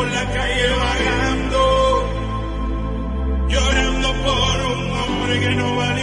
por la calle vagando, llorando por un hombre que no vale